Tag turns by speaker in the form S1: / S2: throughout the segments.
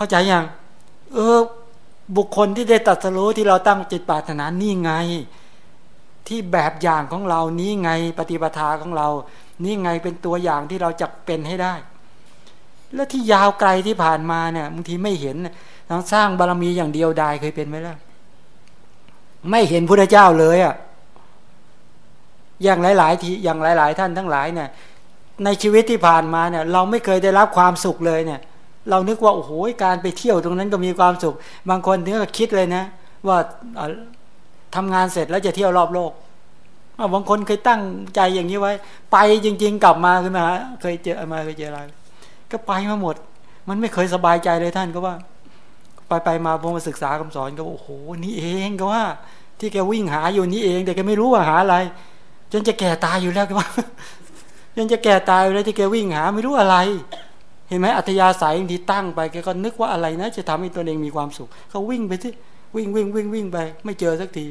S1: เข้าใจยังเออบุคคลที่ได้ตัดสู้ที่เราตั้งจิตปรารถนานี่ไง ที่แบบอย่างของเรานี้ไงปฏิปทาของเรา นี่ไงเป็นตัวอย่างที่เราจะเป็นให้ได้ แล้วที่ยาวไกลที่ผ่านมาเนี่ยบางทีไม่เห็นต้องสร้างบารรมีอย่างเดียวดายเคยเป็นไหมล่ะไม่เห็นพระเจ้าเลยอะ่ะอย่างหลาย ๆ ที่อย่างหลาย ๆ ท่านทั้งหลายเนี่ยในชีวิตที่ผ่านมาเนี่ย เราไม่เคยได้รับความสุขเลยเนี่ย เรานึกว่าโอ้โหการไปเที่ยวตรงนั้นก็มีความสุข บางคนถึงก็คิดเลยนะ ว่าทำงานเสร็จแล้วจะเที่ยวรอบโลกบางคนเคยตั้งใจอย่างนี้ไว้ ไปจริง ๆ กลับมาขึ้นมาเคยเจอมาเคยเจออะไรก็ไปมาหมด มันไม่เคยสบายใจเลยท่านก็ว่า ไปไปมาพอมาศึกษาคำสอนก็โอ้โหนี่เองก็ว่า ที่แกวิ่งหาอยู่นี่เอง แต่แกไม่รู้ว่าหาอะไร จนจะแก่ตายอยู่แล้วก็ว่าจนจะแก่ตายแล้วที่แกวิ่งหาไม่รู้อะไร เห็นไหมอัธยาศัยบางทีตั้งไปแกก็นึกว่าอะไรนะ จะทำให้ตัวเองมีความสุขเขาวิ่งไปที่วิ่งวิ่งวิ่งวิ่งไป ไม่เจอสักที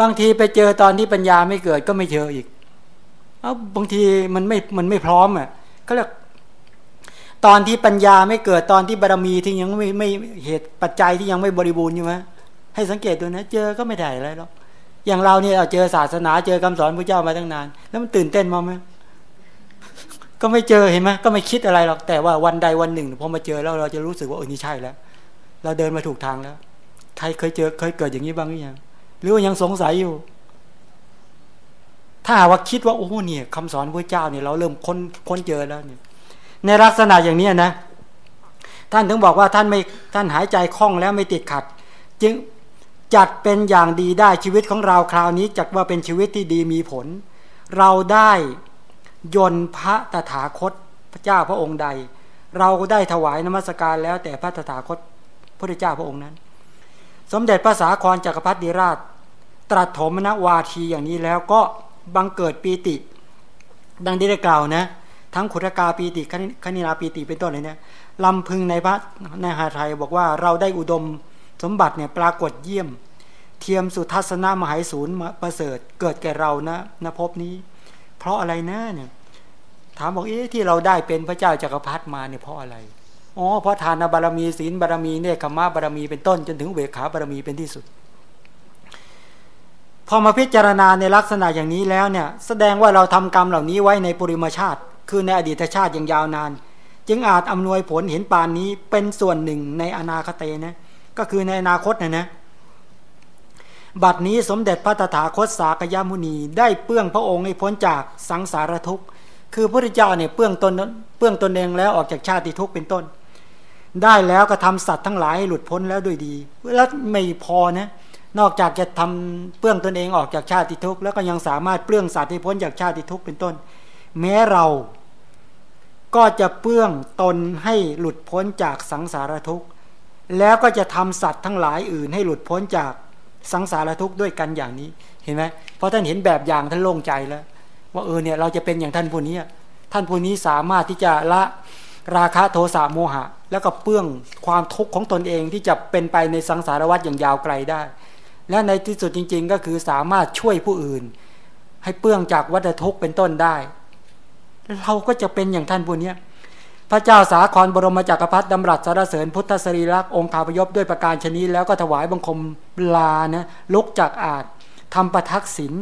S1: บางทีไปเจอตอนที่ปัญญาไม่เกิดก็ไม่เจออีกเอาบางทีมันไม่มันไม่พร้อมอะก็เรียกตอนที่ปัญญาไม่เกิดตอนที่บารมีที่ยังไม่ไม่เหตุปัจจัยที่ยังไม่บริบูรณ์อยู่ไหมให้สังเกตดูนะ เจอก็ไม่ได้อะไรหรอกอย่างเราเนี่ยเจอศาสนาเจอคำสอนพระเจ้ามาตั้งนาน แล้วมันตื่นเต้นมั้ไหม ก็ไม่เจอเห็นไหมก็ไม่คิดอะไรหรอกแต่ว่าวันใดวันหนึ่งพอมาเจอแล้วเราจะรู้สึกว่าเออนี่ใช่แล้ว เราเดินมาถูกทางแล้ว ใครเคยเจอเคยเกิดอย่างนี้บ้างหรือยังหรือว่ายังสงสัยอยู่ ถ้าว่าคิดว่าโอ้เนี่ยคำสอนพระเจ้าเนี่ยเราเริ่มค้นค้นเจอแล้วเนี่ย ในลักษณะอย่างนี้นะ ท่านถึงบอกว่าท่านไม่ท่านหายใจคล่องแล้วไม่ติดขัด จึงจัดเป็นอย่างดีได้ชีวิตของเราคราวนี้จักว่าเป็นชีวิตที่ดีมีผล เราได้ ยนพระตถาคตพระเจ้าพระองค์ใด เราก็ได้ถวายนมัสการแล้วแต่พระตถาคตพระเจ้าพระองค์นั้น สมเด็จพระสาครจักรพรรดิราช ตรัสถมนวาทีอย่างนี้แล้วก็บังเกิดปีติ ดังที่ได้กล่าวนะ ทั้งขุทกาปีติคณินาปีติเป็นต้นเลยเนี่ยลำพึงในพระในหาไทยบอกว่าเราได้อุดมสมบัติเนี่ยปรากฏเยี่ยม เทียมสุทัศนามหายศูนย์ประเสริฐเกิดแก่เรานะนภพนี้ เพราะอะไรนะเนี่ย ถามบอกเอ๊ะที่เราได้เป็นพระเจ้าจักรพรรดิมาเนี่ยเพราะอะไรอ๋อเพราะทานบารมีศีลบารมีเนี่ยขมาบารมีเป็นต้นจนถึงเวขาบารมีเป็นที่สุด พอมาพิจารณาในลักษณะอย่างนี้แล้วเนี่ย แสดงว่าเราทำกรรมเหล่านี้ไว้ในปุริมชาติ คือในอดีตชาติอย่างยาวนาน จึงอาจอำนวยผลเห็นปานนี้เป็นส่วนหนึ่งในอนาคตนะก็คือในอนาคตนะนะบัดนี้สมเด็จพระตถาคตสากยมุนีได้เปื้องพระองค์ให้พ้นจากสังสารทุกข์ คือพระพุทธเจ้าเนี่ยเปื้องตนเปื้องตนเองแล้วออกจากชาติทุกข์เป็นต้น ได้แล้วก็ทำสัตว์ทั้งหลายให้หลุดพ้นแล้วด้วยดี แล้วไม่พอนะนอกจากจะทำเปื้องตนเองออกจากชาติทุกข์แล้วก็ยังสามารถเปลื้องสัตว์ให้พ้นจากชาติทุกข์เป็นต้น แม้เราก็จะเปื้องตนให้หลุดพ้นจากสังสารทุกข์ แล้วก็จะทำสัตว์ทั้งหลายอื่นให้หลุดพ้นจากสังสารทุกข์ด้วยกันอย่างนี้ เห็นไหมเพราะท่านเห็นแบบอย่างท่านโล่งใจแล้ว ว่าเออเนี่ยเราจะเป็นอย่างท่านผู้นี้ท่านผู้นี้สามารถที่จะละราคะโทสะโมหะ แล้วก็เปื้องความทุกข์ของตนเองที่จะเป็นไปในสังสารวัฏอย่างยาวไกลได้ และในที่สุดจริง ๆ ก็คือสามารถช่วยผู้อื่น ให้เปื้องจากวัฏทุกข์เป็นต้นได้ เราก็จะเป็นอย่างท่านผู้นี้พระเจ้าสาครบรมจักรพรรดิดำรัสสารเสริญพุทธสรีรักษ์องค์ขาพยพด้วยประการชนีแล้วก็ถวายบังคมลานะลุกจากอาจทำประทักษิณ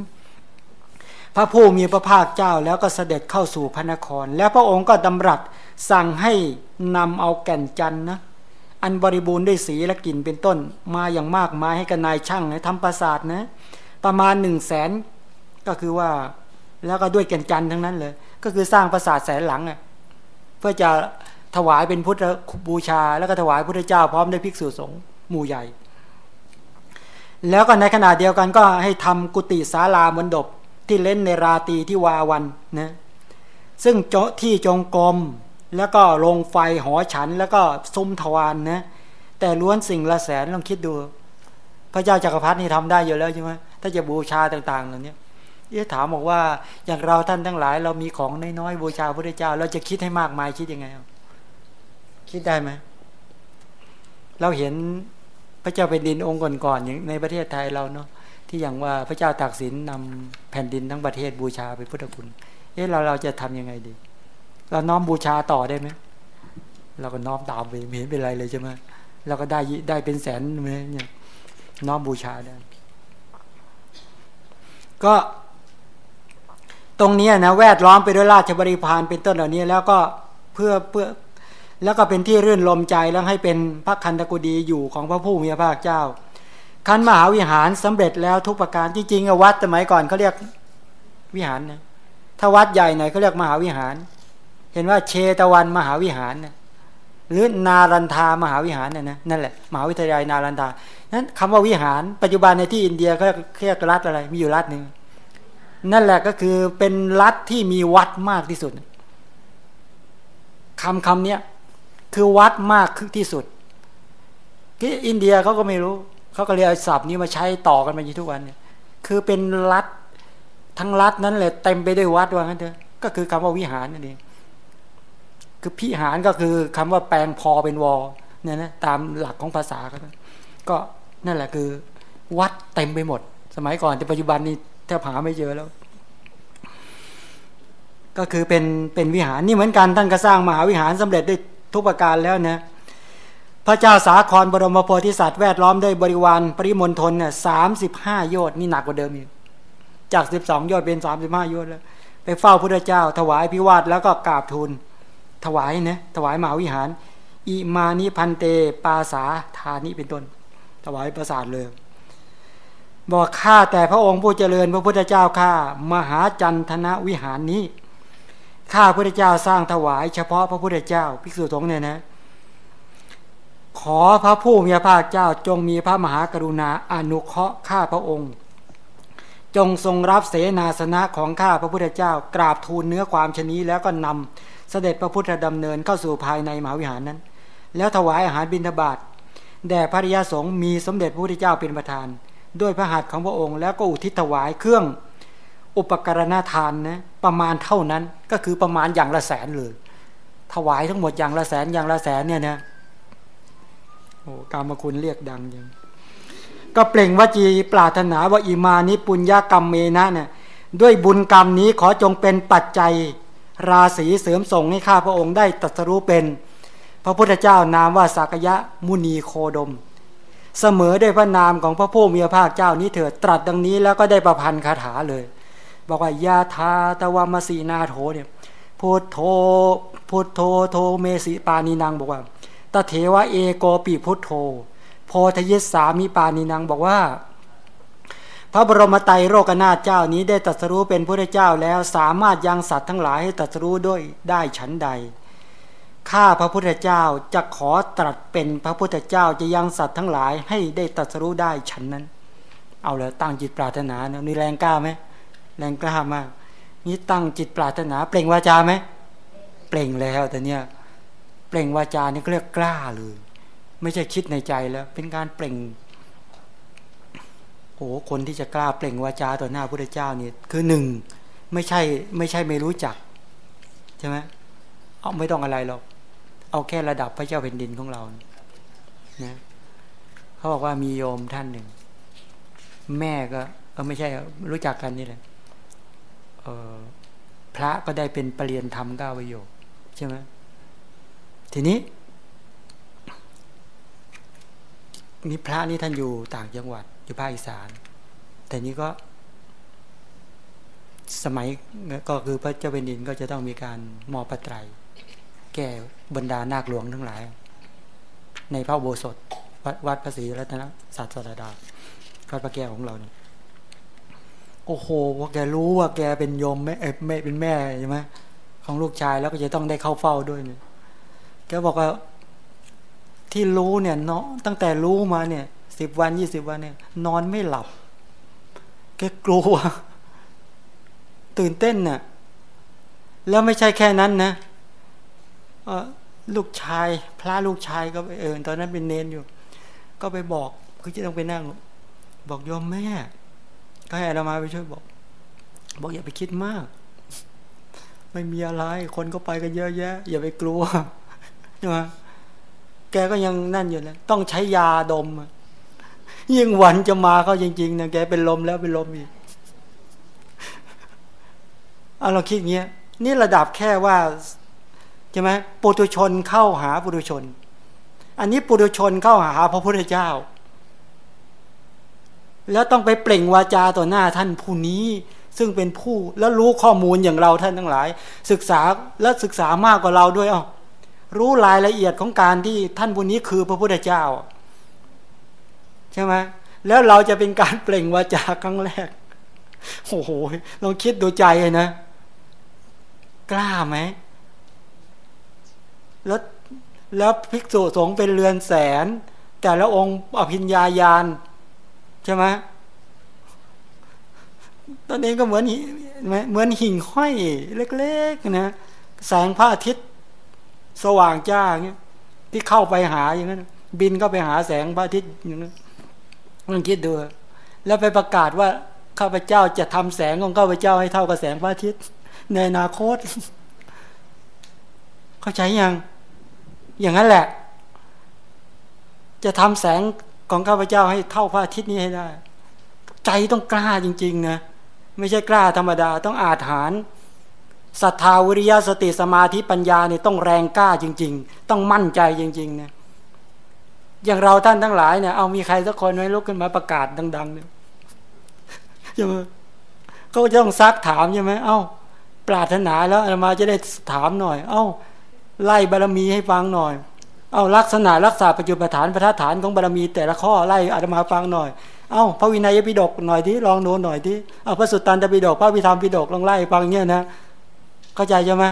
S1: พระผู้มีพระภาคเจ้าแล้วก็เสด็จเข้าสู่พระนคร แล้วพระองค์ก็ดำรัสสั่งให้นำเอาแก่นจันนะอันบริบูรณ์ด้วยสีและกลิ่นเป็นต้น มาอย่างมากมายให้กับนายช่างนะทำปราสาทนะ ประมาณหนึ่งแสนก็คือว่าแล้วก็ด้วยแก่นจันทั้งนั้นเลย ก็คือสร้างปราสาทแสนหลังอะ่ะเพื่อจะถวายเป็นพุทธบูชา แล้วก็ถวายพุทธเจ้าพร้อมด้วยภิกษุสงฆ์หมู่ใหญ่ แล้วก็ในขณะเดียวกันก็ให้ทำกุฏิศาลามนดบ ที่เล่นในราตีที่วาวันนะซึ่งโจที่จงกรมแล้วก็ลงไฟหอฉัน แล้วก็ซุ้มทวารนนะแต่ล้วนสิ่งละแสนลองคิดดู พระเจ้าจักรพรรดินี่ทำได้อยู่แล้วใช่ไหมถ้าจะบูชาต่างๆเหล่านี้เอ๊ถามบอกว่าอย่างเราท่านทั้งหลาย เรามีของน้อยๆบูชาพระเจ้า เราจะคิดให้มากมายคิดยังไง คิดได้ไหมเราเห็นพระเจ้าแผ่นดินองค์ก่อนๆอย่างในประเทศไทยเราเนาะ ที่อย่างว่าพระเจ้าตากสินนำแผ่นดินทั้งประเทศบูชาไปพุทธคุณ เอ๊ะเราเราจะทํำยังไงดี เราน้อมบูชาต่อได้ไหมเราก็น้อมตามไปไม่เห็นเป็นไรเลยใช่ไหมเราก็ได้ได้เป็นแสนเนี่ยน้อมบูชาได้ก็ตรงนี้นะแวดล้อมไปด้วยราชบริพารเป็นต้นเหล่านี้แล้วก็เพื่อเพื่อแล้วก็เป็นที่รื่นลมใจแล้วให้เป็นพระคันตกุดีอยู่ของพระผู้มีพระภาคเจ้า คันมหาวิหารสำเร็จแล้วทุกประการจริงๆวัดสมัยก่อนเขาเรียกวิหารนะถ้าวัดใหญ่หน่อยเขาเรียกมหาวิหาร เห็นว่าเชตวันมหาวิหารนะหรือนารันทามหาวิหารน่ะนะนั่นแหละมหาวิทยาลัยนารันทานั้นคำว่าวิหาร ปัจจุบันในที่อินเดียเขาเรียกรัฐอะไร มีอยู่รัฐหนึ่งนั่นแหละก็คือเป็นรัฐที่มีวัดมากที่สุดคำคำนี้คือวัดมากที่สุดที่อินเดียเขาก็ไม่รู้ เขาก็เรียกศัพท์นี้มาใช้ต่อกันมาอยู่ทุกวันเนี่ยคือเป็นรัฐทั้งรัฐนั้นเลยเต็มไปด้วยวัดว่างั้นเถอะก็คือคำว่าวิหารนั่นเองคือพิหารก็คือคำว่าแปลงพอเป็นวอเนี่ยนะตามหลักของภาษาก็ก็นั่นแหละคือ วัดเต็มไปหมด สมัยก่อนแต่ปัจจุบันนี้แทบหาไม่เจอแล้ว ก็คือเป็นเป็นวิหารนี่เหมือนกันท่านก็สร้างมหาวิหารสำเร็จได้ทุกประการแล้วนะ พระเจ้าสาครบรมโพธิสัตว์แวดล้อมด้วยบริวารปริมณฑลเนี่ยสามสิบห้าโยชน์นี่หนักกว่าเดิมอีกจากสิบสองยอดเป็นสามสิบห้ายอดแล้ว ไปเฝ้าพระเจ้า ถวายพิวาทแล้วก็กราบทูลถวายนะถวายมหาวิหาร อิมานิพันเต ปาสาธานิเป็นต้น ถวายประสาทเลย บอกข้าแต่พระองค์ผู้เจริญพระพุทธเจ้าข้ามหาจันทนวิหารนี้ข้าพระพุทธเจ้าสร้างถวายเฉพาะพระพุทธเจ้าภิกษุสงฆ์เนี่ยนะ ขอพระผู้มีพระภาคเจ้าจงมีพระมหากรุณาอนุเคราะห์ข้าพระองค์ จงทรงรับเสนาสนะของข้าพระพุทธเจ้ากราบทูลเนื้อความชนี้แล้วก็นำเสด็จพระพุทธดำเนินเข้าสู่ภายในมหาวิหารนั้น แล้วถวายอาหารบิณฑบาตแด่พระริยสงฆ์มีสมเด็จพระพุทธเจ้าเป็นประธาน ด้วยพระหัตถ์ของพระองค์ แล้วก็อุทิศถวายเครื่องอุปกรณทานนะประมาณเท่านั้นก็คือประมาณอย่างละแสนเลยถวายทั้งหมดอย่างละแสนอย่างละแสนเนี่ยนะ โอ้กรรมคุณเรียกดังยังก็เปล่งวจีปรารถนาว่าอิมานิปุญญากรรมเมนะเนี่ยด้วยบุญกรรมนี้ขอจงเป็นปัจจัยราศีเสริมส่งให้ข้าพระองค์ได้ตรัสรู้เป็น พระพุทธเจ้านามว่าสักยะมุนีโคดม เสมอด้วยพระนามของพระผู้มีพระภาคเจ้านี้เถิดตรัสดังนี้แล้วก็ได้ประพันธ์คาถาเลย บอกว่ายาทาตวามสีนาโถเนี่ยพุทโธพุทโธโทเมสิปานีนางบอกว่า ตเถวะเอโกปีพุทโธโพธยิสามีปานินังบอกว่า พระบรมไตรโลกนาถเจ้านี้ได้ตรัสรู้เป็นพระเจ้าแล้วสามารถยังสัตว์ทั้งหลายให้ตรัสรู้ด้วยได้ฉันใดข้าพระพุทธเจ้าจะขอตรัสเป็นพระพุทธเจ้าจะยังสัตว์ทั้งหลายให้ได้ตรัสรู้ได้ฉันนั้น เอาเลยตั้งจิตปรารถนานะมีแรงกล้าไหมแรงกล้ามากนี่ตั้งจิตปรารถนา เปล่งวาจาไหมเปล่งแล้วแต่เนี้ย เปล่งวาจานี่ก็เรียกกล้าเลย ไม่ใช่คิดในใจแล้ว เป็นการเปล่งโอ้คนที่จะกล้าเปล่งวาจาต่อหน้าพระเจ้านี่คือหนึ่งไม่ใช่ไม่ใช่ไม่รู้จักใช่ไหมเอาไม่ต้องอะไรหรอกเอาแค่ระดับพระเจ้าแผ่นดินของเรานะเขาบอกว่ามีโยมท่านหนึ่ง แม่ก็เออไม่ใช่รู้จักกันนี่แหละเออพระก็ได้เป็นปรริยนธรรมก้าวประโยคใช่ไหม ทีนี้นี่พระนี่ท่านอยู่ต่างจังหวัดอยู่ภาคอีสาน แต่นี้ก็ สมัยก็คือพระเจ้าเป็นดินก็จะต้องมีการมอบปัตรยแก่บรรดานาคหลวงทั้งหลาย ในพระโบสถวัดวัดพระศรีรัตนศาสดาดาวัดพระแก้วของเราเนี่ยโอ้โหว่าแกรู้ว่าแกเป็นโยมแม่แม่เป็นแม่ใช่ไหมของลูกชายแล้วก็จะต้องได้เข้าเฝ้าด้วยเนี่ย กบอกว่าที่รู้เนี่ยเนาะตั้งแต่รู้มาเนี่ยสิบวันยี่สิบวันเนี่ย นอนไม่หลับแกกลัว ตื่นเต้นน่ะแล้วไม่ใช่แค่นั้นนะลูกชาย พระลูกชายก็เออตอนนั้นเป็นเนนอยู่ ก็ไปบอกคือจะต้องไปนั่ง บอกโยมแม่ ก็ให้เรามาไปช่วยบอก บอกอย่าไปคิดมาก ไม่มีอะไร คนก็ไปกันเยอะแยะ อย่าไปกลัว ใช่ไหมแกก็ยังนั่นอยู่นะต้องใช้ยาดมยิ่งวันจะมาเขาจริงๆนะแกเป็นลมแล้วเป็นลมอีกเอาเราคิดเงี้ย นี่ระดับแค่ว่าใช่ไหมปุถุชนเข้าหาปุถุชน อันนี้ปุถุชนเข้าหาพระพุทธเจ้า แล้วต้องไปเปล่งวาจาต่อหน้าท่านผู้นี้ซึ่งเป็นผู้แล้วรู้ข้อมูลอย่างเราท่านทั้งหลาย ศึกษาและศึกษามากกว่าเราด้วยอ๋อ รู้รายละเอียดของการที่ท่านผู้นี้คือพระพุทธเจ้า ใช่ไหมแล้วเราจะเป็นการเปล่งวาจาครั้งแรกโอ้โหลองคิดดูใจเลยนะ กล้าไหมแล้วแล้วภิกษุสงฆ์เป็นเรือนแสน แต่ละองค์อภิญญาญาณใช่ไหมตอนนี้ก็เหมือนเหมือนหิ่งห้อยเล็ก ๆ นะ แสงพระอาทิตย์ สว่างจ้าเงี้ยที่เข้าไปหาอย่างนั้นบินก็ไปหาแสงพระอาทิตย์อย่างนั้นมันคิดดู แล้วไปประกาศว่าข้าพเจ้าจะทำแสงของข้าพเจ้าให้เท่ากับแสงพระอาทิตย์ ในอนาคต เข้าใจยัง อย่างนั้นแหละ จะทำแสงของข้าพเจ้าให้เท่าพระอาทิตย์นี้ให้ได้ ใจต้องกล้าจริง ๆ นะ ไม่ใช่กล้าธรรมดา ต้องอาถาน ศรัทธาวิริยะสติสมาธิปัญญาเนี่ยต้องแรงกล้าจริง ๆ ต้องมั่นใจจริงๆนะอย่างเราท่านทั้งหลายเนี่ยเอามีใครสักคนไหมลุกขึ้นมาประกาศดังๆเนี่ยใช่ไหมเขาจะต้องซักถามใช่ไหมเอ้า ปรารถนาแล้วอามาจะได้ถามหน่อย เอ้า ไล่บารมีให้ฟังหน่อย เอาลักษณะรักษาปัจจุบันฐานประธานของบารมี แต่ละข้อไล่อาตมาฟังหน่อย เอ้าพระวินัยปิฎกหน่อยที่ลองโน้นหน่อยที่เอาพระสุตตันตปิฎกพระวิธรรมปิฎกลองไล่ฟังเนี่ยนะ เข้าใจใช่ไหม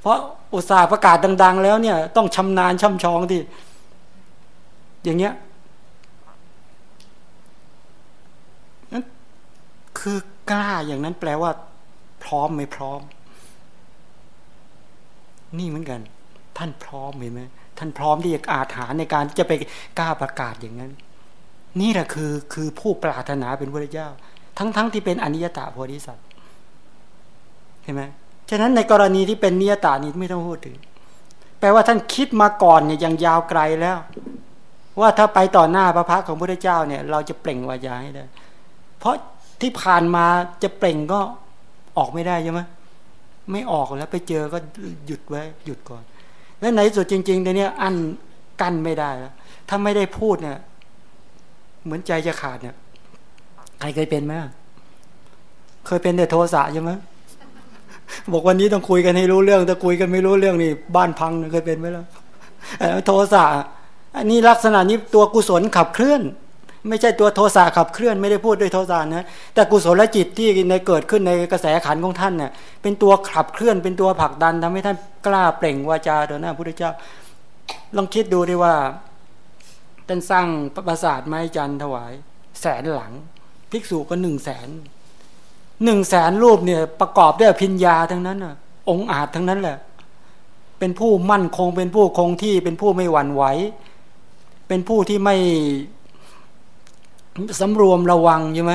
S1: เพราะอุตสาห์ประกาศดัง ๆ แล้วเนี่ย ต้องชำนาญช่ำชองที่อย่างเงี้ยนั่นคือกล้าอย่างนั้นแปลว่า พร้อมไม่พร้อม นี่เหมือนกัน ท่านพร้อมเห็นไหมท่านพร้อมที่จะอาถารในการจะไปกล้าประกาศอย่างนั้น นี่แหละคือคือผู้ปรารถนาเป็นพระเจ้า ทั้งๆทที่เป็นอนิยตาโพธิสัตว์เห็นไหม ฉะนั้นในกรณีที่เป็นนิยตานี้ไม่ต้องพูดถึง แปลว่าท่านคิดมาก่อนเนี่ยยังยาวไกลแล้ว ว่าถ้าไปต่อหน้าพระพักของพระเจ้าเนี่ย เราจะเปล่งวาจาให้ได้ เพราะที่ผ่านมาจะเปล่งก็ออกไม่ได้ใช่ไหมไม่ออกแล้วไปเจอก็หยุดไว้หยุดก่อน แล้วในสุดจริงๆในนี้อันกั้นไม่ได้แล้วถ้าไม่ได้พูดเนี่ย เหมือนใจจะขาดเนี่ย ใครเคยเป็นไหมเคยเป็นแต่โทสะใช่ไหม บอกวันนี้ต้องคุยกันให้รู้เรื่องถ้าคุยกันไม่รู้เรื่องนี่บ้านพังเคยเป็นไหมล่ะโทสะอันนี้ลักษณะนี้ตัวกุศลขับเคลื่อน ไม่ใช่ตัวโทสะขับเคลื่อนไม่ได้พูดด้วยโทสะนะแต่กุศลจิตที่ในเกิดขึ้นในกระแสขันของท่านเนี่ยเป็นตัวขับเคลื่อนเป็นตัวผลักดันทำให้ท่านกล้าเปล่งวาจาต่อหน้าพระพุทธเจ้า ลองคิดดูดีว่าท่านสร้างปราสาทไม้จันถวาย แสนหลัง ภิกษุก็หนึ่งแสน หนึ่งแสนรูปเนี่ยประกอบด้วยพิญญาทั้งนั้นอะ องอาจทั้งนั้นแหละ เป็นผู้มั่นคงเป็นผู้คงที่เป็นผู้ไม่หวั่นไหว เป็นผู้ที่ไม่สำรวมระวังใช่ไหม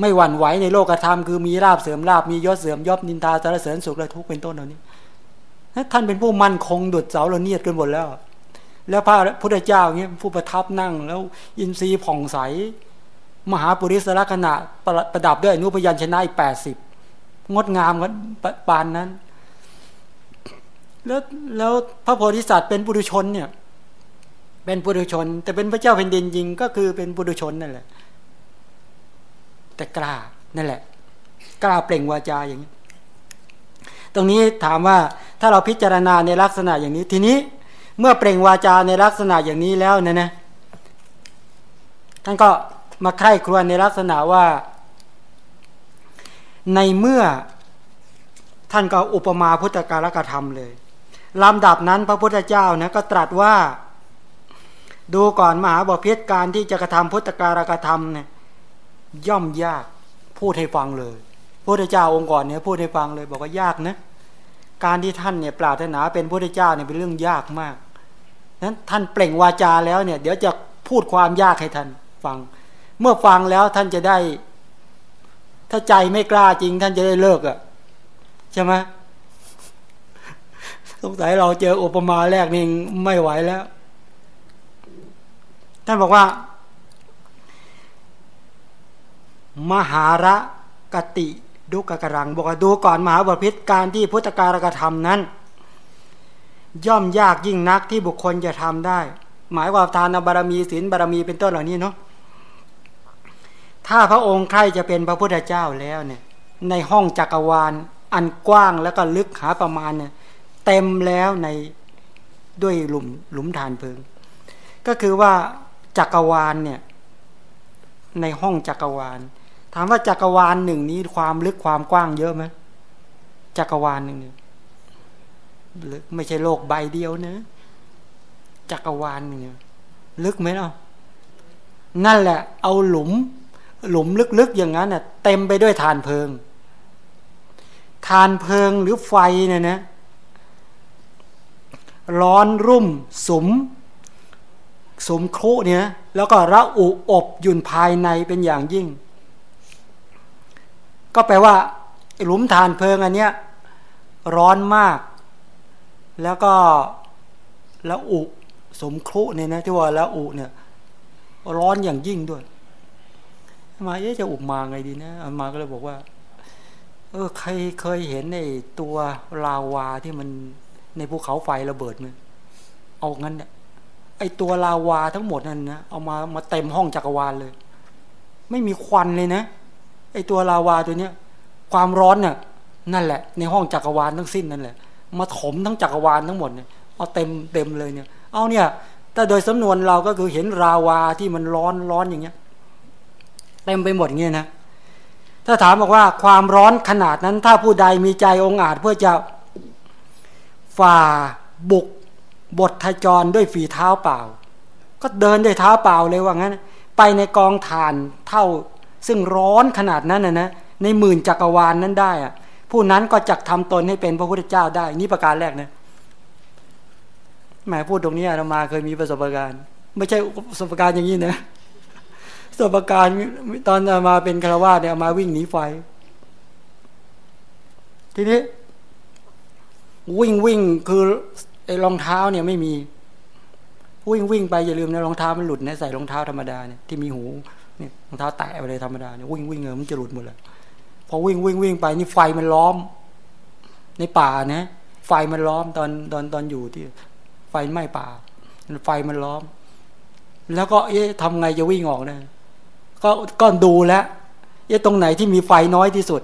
S1: ไม่หวั่นไหวในโลกธรรมคือมีลาบเสริมลาบมียศเสริมยศนินทาสารเสริญสุขและทุกข์เป็นต้นเหล่านี้ท่านเป็นผู้มั่นคงดุดเสาเราเนียดกันหมดแล้ว แล้วพระพุทธเจ้าเงี้ยผู้ประทับนั่งแล้วอินทรีย์ผ่องใส มหาปุริสละขณะประประดับด้วยอนุพยัญชนะอีกแปดสิบงดงามกันปานนั้น แล้วแล้วพระโพธิสัตว์เป็นปุถุชนเนี่ย เป็นปุถุชน แต่เป็นพระเจ้าแผ่นดินจริงก็คือเป็นปุถุชนนั่นแหละ แต่กล้านั่นแหละ กล้าเปล่งวาจาอย่างนี้ ตรงนี้ถามว่าถ้าเราพิจารณาในลักษณะอย่างนี้ ทีนี้เมื่อเปล่งวาจาในลักษณะอย่างนี้แล้วเนี่ยนะท่านก็ มาใครครวญในลักษณะว่า ในเมื่อท่านก็อุปมาพุทธการกธรรมเลยลำดับนั้นพระพุทธเจ้านะก็ตรัสว่า ดูก่อนมหาบพิษการที่จะกระทำพุทธการกระทำเนี่ยย่อมยากพูดให้ฟังเลยพระเจ้าองค์ก่อนเนี่ยพูดให้ฟังเลย บอกว่ายากนะการที่ท่านเนี่ยปรารถนาเป็นพระเจ้าเนี่ยเป็นเรื่องยากมากนั้นท่านเปล่งวาจาแล้วเนี่ย เดี๋ยวจะพูดความยากให้ท่านฟัง เมื่อฟังแล้วท่านจะได้ ถ้าใจไม่กล้าจริง ท่านจะได้เลิกอะ่ะใช่ไหมสงสัยเราเจออุปมาแรกนี่ไม่ไหวแล้ว ท่านบอกว่า มหาระกติดุกกรังบอกว่าดูก่อนมหาบพิษการที่พุทธการกธรรมนั้น ย่อมยากยิ่งนักที่บุคคลจะทำได้ หมายว่าทานบารมีศีลบารมีเป็นต้นเหล่านี้เนาะ ถ้าพระองค์ใครจะเป็นพระพุทธเจ้าแล้วเนี่ย ในห้องจักรวาล อันกว้างแล้วก็ลึกหาประมาณเนี่ย เต็มแล้วในด้วยหลุมหลุมฐานเพลิง ก็คือว่าจักรวาลเนี่ย ในห้องจักรวาล ถามว่าจักรวาลหนึ่งนี้ความลึกความกว้างเยอะไหมจักรวาลหนึ่งไม่ใช่โลกใบเดียวนะจักรวาลหนึ่งลึกไหมเนาะนั่นแหละ เอาหลุม หลุมลึกๆอย่างนั้นเน่ะเต็มไปด้วยฐานเพลิงฐานเพลิงหรือไฟเนี่ยนะร้อนรุ่มสมสมครุเนี่ยแล้วก็ระอุอบยุ่นภายในเป็นอย่างยิ่ง ก็แปลว่า หลุมฐานเพลิงอันเนี้ยร้อนมาก แล้วก็ระอุสมครุเนี่ยนะที่ว่าระอุเนี่ยร้อนอย่างยิ่งด้วย มาเอ๊ะจะอุบมาไงดีนะอามาก็เลยบอกว่า เออใครเคยเห็นในตัวลาวาที่มันในภูเขาไฟระเบิดไหมเอางั้นเนี่ยไอตัวลาวาทั้งหมดนั่นนะเอามามาเต็มห้องจักรวาลเลย ไม่มีควันเลยนะไอตัวลาวาตัวเนี้ย ความร้อนเนี่ยนั่นแหละ ในห้องจักรวาลทั้งสิ้นนั่นแหละ มาถมทั้งจักรวาลทั้งหมดเนี่ยเอาเต็มเต็มเลยเนี่ย เอาเนี่ยแต่โดยสำนวนเราก็คือเห็นราวาที่มันร้อนร้อนอย่างเงี้ย เต็มไปหมดเงี้ยนะ ถ้าถามบอกว่าความร้อนขนาดนั้นถ้าผู้ใดมีใจองอาจเพื่อจะฝ่าบุกบททจรด้วยฝีเท้าเปล่า ก็เดินด้วยเท้าเปล่าเลยว่างั้น ไปในกองฐานเท่าซึ่งร้อนขนาดนั้นนะนะในหมื่นจักรวาลนนั้นได้อะผู้นั้นก็จักทำตนให้เป็นพระพุทธเจ้าได้ นี่ประการแรกนะหมายพูดตรงนี้เรามาเคยมีประสบการณ์ ไม่ใช่ประสบการณ์อย่างนี้นะ สบการณ์ตอนมาเป็นคารวะเนี่ยมาวิ่งหนีไฟ ทีนี้ วิ่งวิ่งคือไอ้รองเท้าเนี่ยไม่มี วิ่งวิ่งไปอย่าลืมนะรองเท้ามันหลุดนะใส่รองเท้าธรรมดาเนี่ยที่มีหูเนี่ยรองเท้าแตะไปเลยธรรมดาเนี่ยวิ่งวิ่งเงยมันจะหลุดหมดเลยพอวิ่งวิ่งวิ่งไปนี่ไฟมันล้อม ในป่านะไฟมันล้อมตอนตอนตอนอยู่ที่ ไฟไหม้ป่า ไฟมันล้อม แล้วก็เอ๊ะทำไงจะวิ่งออกเนะ ก็ก็ดูแล้วเอ๊ะตรงไหนที่มีไฟน้อยที่สุด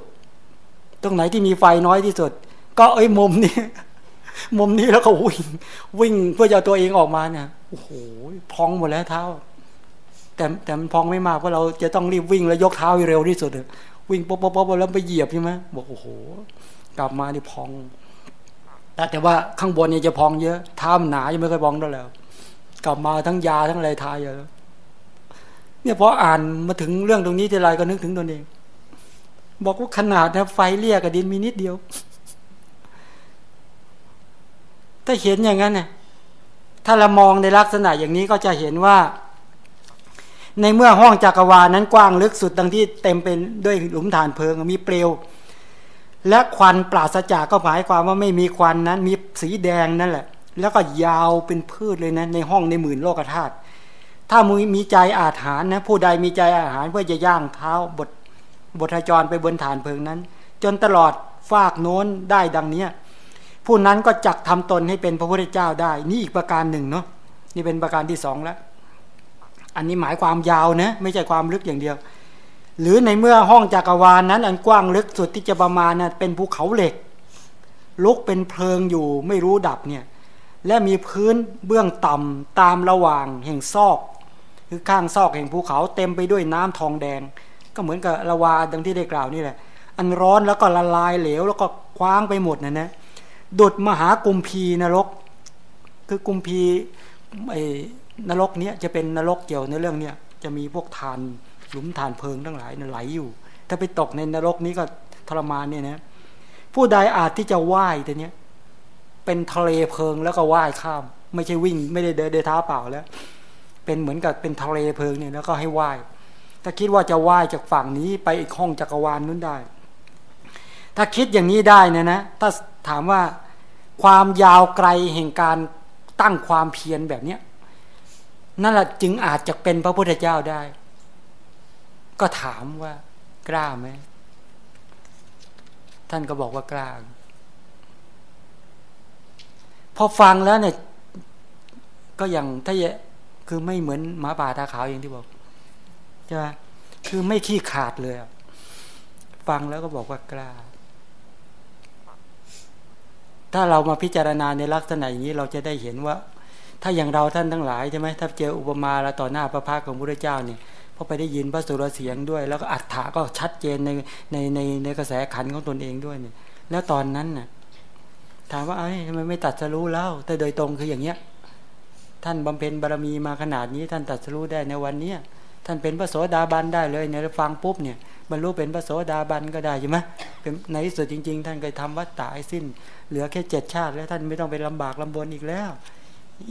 S1: ตรงไหนที่มีไฟน้อยที่สุด ก็เอ้ยมุมนี้มุมนี้แล้วก็วิ่ง วิ่งเพื่อจะตัวเองออกมาเนี่ยโอ้โหพองหมดแล้วเท้า แต่แต่มันพองไม่มากเพราะเราจะต้องรีบวิ่งแล้วยกเท้าให้เร็วที่สุดวิ่งป๊บป๊บป๊บแล้วไปเหยียบใช่ไหมบอกโอ้โห กลับมานี่พองแต่แต่ว่าข้างบนเนี่ยจะพองเยอะเท้าหนายังไม่เคยพองได้แล้ว กลับมาทั้งยาทั้งอะไรทายเยอะ เนี่ยพออ่านมาถึงเรื่องตรงนี้ทีไรก็นึกถึงตัวเอง บอกว่าขนาดนะไฟเรียกกับดินมีนิดเดียว ถ้าเห็นอย่างนั้นเนี่ยถ้าเรามองในลักษณะอย่างนี้ก็จะเห็นว่า ในเมื่อห้องจักรวาลนั้นกว้างลึกสุดดังที่เต็มเป็นด้วยหลุมฐานเพลิงมีเปลว และควันปราศจากก็หมายความว่าไม่มีควันนั้น มีสีแดงนั่นแหละ แล้วก็ยาวเป็นพืชเลยนะในห้องในหมื่นโลกธาตุ ถ้ามือมีใจอาถานนะผู้ใดมีใจอาหารเพื่อจะย่างเท้าบทบทจรไปบนฐานเพลิงนั้น จนตลอดฟากโน้นได้ดังเนี้ยผู้นั้นก็จักทำตนให้เป็นพระพุทธเจ้าได้ นี่อีกประการหนึ่งเนาะนี่เป็นประการที่สองแล้ว อันนี้หมายความยาวนะไม่ใช่ความลึกอย่างเดียว หรือในเมื่อห้องจักรวาลนนั้น อันกว้างลึกสุดที่จะประมาณนะ่ะเป็นภูเขาเหล็ก ลุกเป็นเพลิงอยู่ไม่รู้ดับเนี่ยและมีพื้นเบื้องต่ำตามระหว่างแห่งซอก คือข้างซอกแห่งภูเขาเต็มไปด้วยน้ำทองแดง ก็เหมือนกับละวาดังที่ได้กล่าวนี่แหละ อันร้อนแล้วก็ละลายเหลว แล้วก็คว้างไปหมดนะนะดุดมหากุมพีนรก คือกุมพีไอ้นรกเนี้ยจะเป็นนรกเกี่ยวในเรื่องเนี้ยจะมีพวกทานหลุมทานเพลิงทั้งหลายไหลอยู่ ถ้าไปตกในนรกนี้ก็ทรมานเนี่ยนะผู้ใดอาจที่จะว่ายแต่เนี้ยเป็นทะเลเพลิงแล้วก็ว่ายข้าม ไม่ใช่วิ่ง ไม่ได้เดินเดินเท้าเปล่าแล้ว เป็นเหมือนกับเป็นทะเลเพลิงเนี่ยแล้วก็ให้ว่าย ถ้าคิดว่าจะว่ายจากฝั่งนี้ไปอีกห้องจักรวาลนนู้นได้ ถ้าคิดอย่างนี้ได้นะนะ ถ้าถามว่าความยาวไกลแห่งการตั้งความเพียรแบบเนี้ยนั่นแหละจึงอาจจะเป็นพระพุทธเจ้าได้ ก็ถามว่ากล้าไหมท่านก็บอกว่ากล้าพอฟังแล้วเนี่ย ก็อย่างถ้า คือไม่เหมือนหมาป่าตาขาวอย่างที่บอกใช่ไหมคือไม่ขี้ขาดเลย ฟังแล้วก็บอกว่ากล้า ถ้าเรามาพิจารณาในลักษณะอย่างนี้เราจะได้เห็นว่า ถ้าอย่างเราท่านทั้งหลายใช่ไหมถ้าเจออุปมาแล้วต่อหน้าพระพักของพระเจ้าเนี่ยพอไปได้ยินพระสุรเสียงด้วย แล้วก็อัฏฐาก็ชัดเจนในในในในกระแสขันของตนเองด้วยเนี่ย แล้วตอนนั้นน่ะถามว่าเอ้ทำไมไม่ตัดสรู้แล้วแต่โดยตรงคืออย่างเนี้ย ท่านบำเพ็ญบารมีมาขนาดนี้ ท่านตัดสู้ได้ในวันเนี้ยท่านเป็นพระโสดาบันได้เลยเนี่ยฟังปุ๊บเนี่ยบรรลุเป็นพระโสดาบันก็ได้ใช่ไหมในที่สุดจริง ๆ ท่านเคยทำวัดตายสิ้น เหลือแค่เจ็ดชาติ แล้วท่านไม่ต้องไปลำบากลำบนอีกแล้ว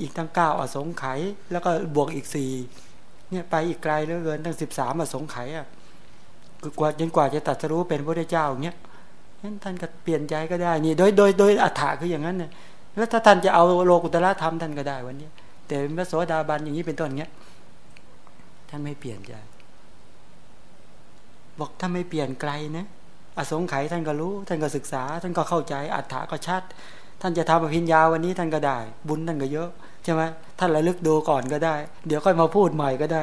S1: อีกตั้งเก้าอสงไขยแล้วก็บวกอีกสี่เนี่ยไปอีกไกลเหลือเกินตั้งสิบสามอสงไขยอะกว่าจนกว่าจะตัดสู้เป็นพระเจ้าอย่างเนี้ยนั้นท่านก็เปลี่ยนใจก็ได้นี่โดยโดยโดยอัฏฐาคืออย่างนั้นเนี่ยแล้วถ้าท่านจะเอาโลกุตละธรรมท่านก็ได้วันนี้ แต่พระโสดาบันอย่างนี้เป็นต้นเงี้ย ท่านไม่เปลี่ยนใจบอกถ้าไม่เปลี่ยนไกลนะอสงไขยท่านก็รู้ ท่านก็ศึกษา ท่านก็เข้าใจ อัฏฐาก็ชัด ท่านจะทำอภิญญาวันนี้ท่านก็ได้ บุญท่านก็เยอะใช่ไหมท่านระลึกดูก่อนก็ได้ เดี๋ยวค่อยมาพูดใหม่ก็ได้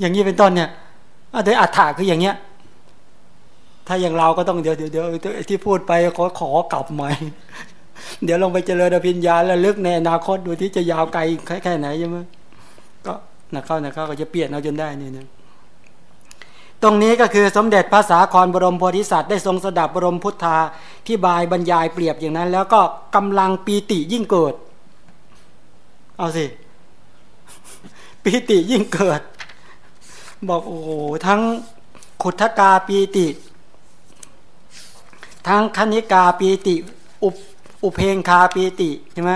S1: อย่างนี้เป็นต้นเนี่ยโดยอัฏฐาคืออย่างเงี้ย ถ้าอย่างเราก็ต้องเดี๋ยวเดี๋ยวเดี๋ยวที่พูดไปขอขอกลับใหม่ เดี๋ยวลงไปเจริญอภิญญาแล้วลึกในอนาคตดูที่จะยาวไกลแค่ไหนใช่ไหมก็นะเข้านะเข้าก็จะเปลี่ยนเอาจนได้นี่นะตรงนี้ก็คือสมเด็จพระสาครบรมโพธิสัตว์ได้ทรงสดับบรมพุทธาที่บายบรรยายเปรียบอย่างนั้น แล้วก็กำลังปีติยิ่งเกิด เอาสิ ปีติยิ่งเกิด บอกโอ้โหทั้งขุทกาปีติ ทั้งคณิกาปีติ อุป อุเพงคาปีติใช่ไหม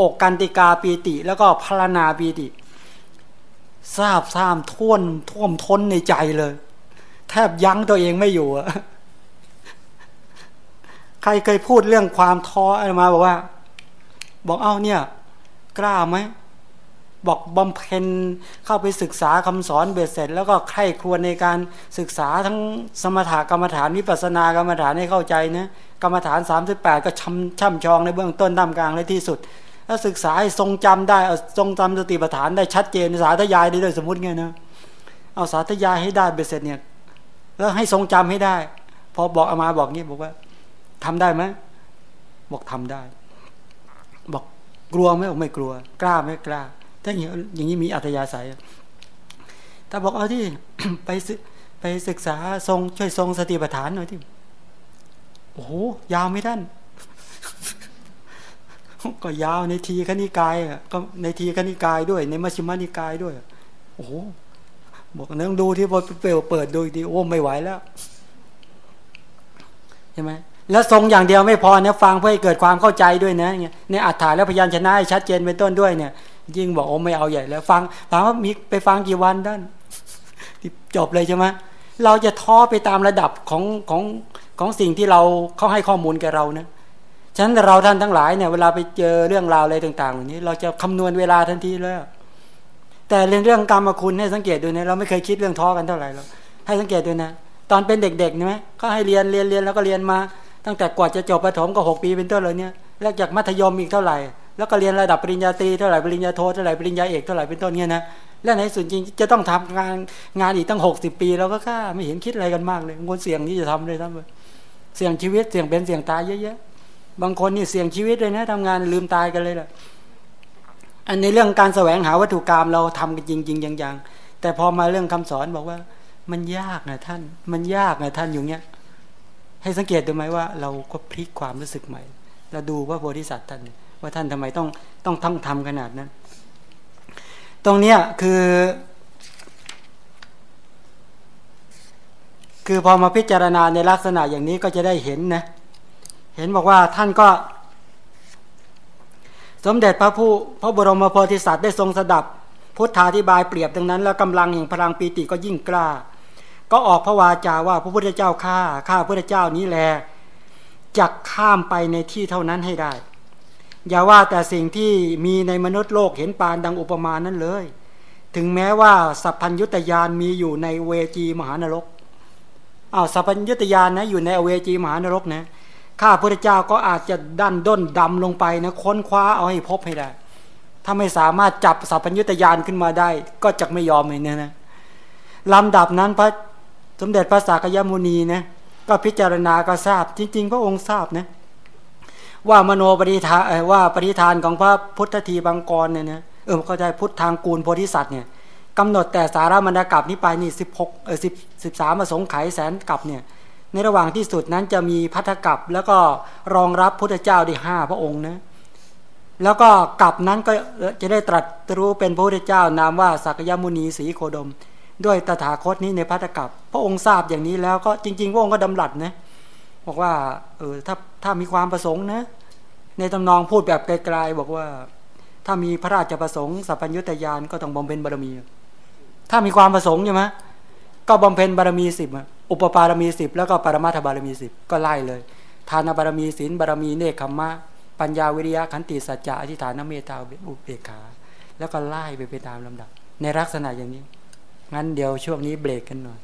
S1: อกกันติกาปีติ แล้วก็พารณนาปีติ ทราบซ้ำท่วนท่วมท้นในใจเลย แทบยั้งตัวเองไม่อยู่อะใครเคยพูดเรื่องความท้ออะไรมาบอกว่า บอกเอ้าเนี่ย กล้าไหม บอกบำเพ็ญเข้าไปศึกษาคำสอนเบ็ดเสร็จ แล้วก็ใคร่ครวญในการศึกษาทั้งสมถกรรมฐานวิปัสสนากรรมฐานให้เข้าใจนะกรรมฐาน 38 ก็ช่ำช่ำชองในเบื้องต้นตามกลางและที่สุด ถ้าศึกษาให้ทรงจำได้เอาทรงจำสติปัฏฐานได้ชัดเจนสาธยายได้ด้วยสมมติไงนะเอาสาธยายให้ได้เบ็ดเสร็จเนี่ยแล้วให้ทรงจำให้ได้พอบอกอามาบอกงี้บอกว่าทำได้ไหมบอกทำได้ บอกกลัวไหมบอกไม่กลัว กล้าไหมกล้า ถ้าอย่างอย่างนี้มีอัธยาศัย ถ้าบอกเอาที่ไปไปศึกษาทรงช่วยทรงสติปัฏฐานหน่อยที่โอ้โหยาวไม่ท่านก็ยาวในทีคณิกายก็ในทีคณิกายด้วย ในมัชฌิมานิกายด้วย โอ้โหบอกนั่งดูที่พอเปิดเปิดดูดีโอ้ไม่ไหวแล้วใช่ไหมแล้วทรงอย่างเดียวไม่พอเนี่ยฟังเพื่อให้เกิดความเข้าใจด้วยนะเนี่ยในอัฏฐานแล้วพยัญชนะให้ชัดเจนเป็นต้นด้วยเนี่ย ยิ่งบอกโอ้ไม่เอาใหญ่แล้ว ฟังถามว่ามีไปฟังกี่วันด้านจบเลยใช่ไหมเราจะท้อไปตามระดับของของของสิ่งที่เราเขาให้ข้อมูลแกเรานะฉะนั้นเราท่านทั้งหลายเนี่ยเวลาไปเจอเรื่องราวอะไรต่างๆอย่างนี้ เราจะคำนวณเวลาทันทีเลยแต่เรื่องเรื่องกรรมคุณให้สังเกตดูนะเราไม่เคยคิดเรื่องท้อกันเท่าไหร่หรอกให้สังเกตดูนะ ตอนเป็นเด็กๆใช่ไหมก็ให้เรียนเรียนเรียนแล้วก็เรียนมา ตั้งแต่กว่าจะจบประถมก็หกปีเป็นต้นเลยเนี่ยแล้วจากมัธยมอีกเท่าไหร่ แล้วก็เรียนระดับปริญญาตรีเท่าไหร่ปริญญาโทเท่าไหร่ปริญญาเอกเท่าไหร่เป็นต้นเนี่ยนะและในส่วนจริงจะต้องทำงานงานอีกตั้งหกสิบปีเราก็ค่าไม่เห็นคิดอะไรกันมากเลยงนเสี่ยงที่จะทำเลยทั้งหมดเสี่ยงชีวิตเสี่ยงเป็นเสี่ยงตายเยอะๆบางคนนี่เสี่ยงชีวิตเลยนะทำงานลืมตายกันเลยล่ะอันในเรื่องการแสวงหาวัตถุกรรมเราทำกันจริงๆอย่างๆแต่พอมาเรื่องคำสอนบอกว่า มันยากนะท่าน มันยากนะท่านอยู่เนี้ยให้สังเกตดูไหมว่า เราก็พลิกความรู้สึกใหม่เราดูว่าโพธิสัตว์ท่าน ว่าท่านทำไมต้องต้องทั้งทำขนาดนั้น ตรงเนี้ยคือ คือพอมาพิจารณาในลักษณะอย่างนี้ก็จะได้เห็นนะเห็นบอกว่าท่านก็ สมเด็จพระผู้พระบรมโพธิสัตว์ได้ทรงสดับ พุทธาธิบายเปรียบดังนั้น แล้วกำลังแห่งพลังปีติก็ยิ่งกล้า ก็ออกพระวาจาว่าพระพุทธเจ้าข้าข้าพระพุทธเจ้านี้แลจักข้ามไปในที่เท่านั้นให้ได้ อย่าว่าแต่สิ่งที่มีในมนุษย์โลกเห็นปานดังอุปมานั้นเลย ถึงแม้ว่าสัพพัญยุตยานมีอยู่ในเวจีมหานรกอ้าวสัพพัญยุตยานนะอยู่ในเวจีมหานรกนะข้าพุทธเจ้าก็อาจจะดันด้นดำลงไปนะค้นคว้าเอาให้พบให้ได้ ถ้าไม่สามารถจับสัพพัญญุตยานขึ้นมาได้ ก็จะไม่ยอมเลยเนี่ยนะลำดับนั้นพระสมเด็จพระสักยมุนีนะก็พิจารณาก็ทราบจริง ๆ พระองค์ทราบนะ ว่ามโนปริธานว่าปริธานของพระพุทธทีบางกรเนี่ยนะเออเข้าใจพุทธทางกูลโพธิสัตว์เนี่ยกำหนดแต่สารมรณกับนี้ไปนี่สิบหกเออสิบสิบสามมาสงไขยแสนกับเนี่ยในระหว่างที่สุดนั้นจะมีพัทธกับแล้วก็รองรับพุทธเจ้าได้ห้าพระองค์นะแล้วก็กับนั้นก็จะได้ตรัสรู้เป็นพระพุทธเจ้านามว่าสักยมุนีศรีโคดม ด้วยตถาคตนี้ในพัทธกับ พระองค์ทราบอย่างนี้แล้วก็จริง ๆ พระองค์ก็ดำรัสนะบอกว่าเออถ้า ถ้ามีความประสงค์นะ ในตำนองพูดแบบไกลๆบอกว่า ถ้ามีพระราชประสงค์สัพพัญญุตยานก็ต้องบำเพ็ญบารมี ถ้ามีความประสงค์ใช่ไหมก็บำเพ็ญบารมีสิบอุปปารมีสิบแล้วก็ปรมาถบารมีสิบก็ไล่เลย ทานบารมีศีลบารมีเนคขมมะปัญญาวิริยะขันติสัจจะอธิฐานเมตตาอุเบกขา แล้วก็ไล่ไปไปตามลำดับ ในลักษณะอย่างนี้ งั้นเดี๋ยวช่วงนี้เบรกกันหน่อย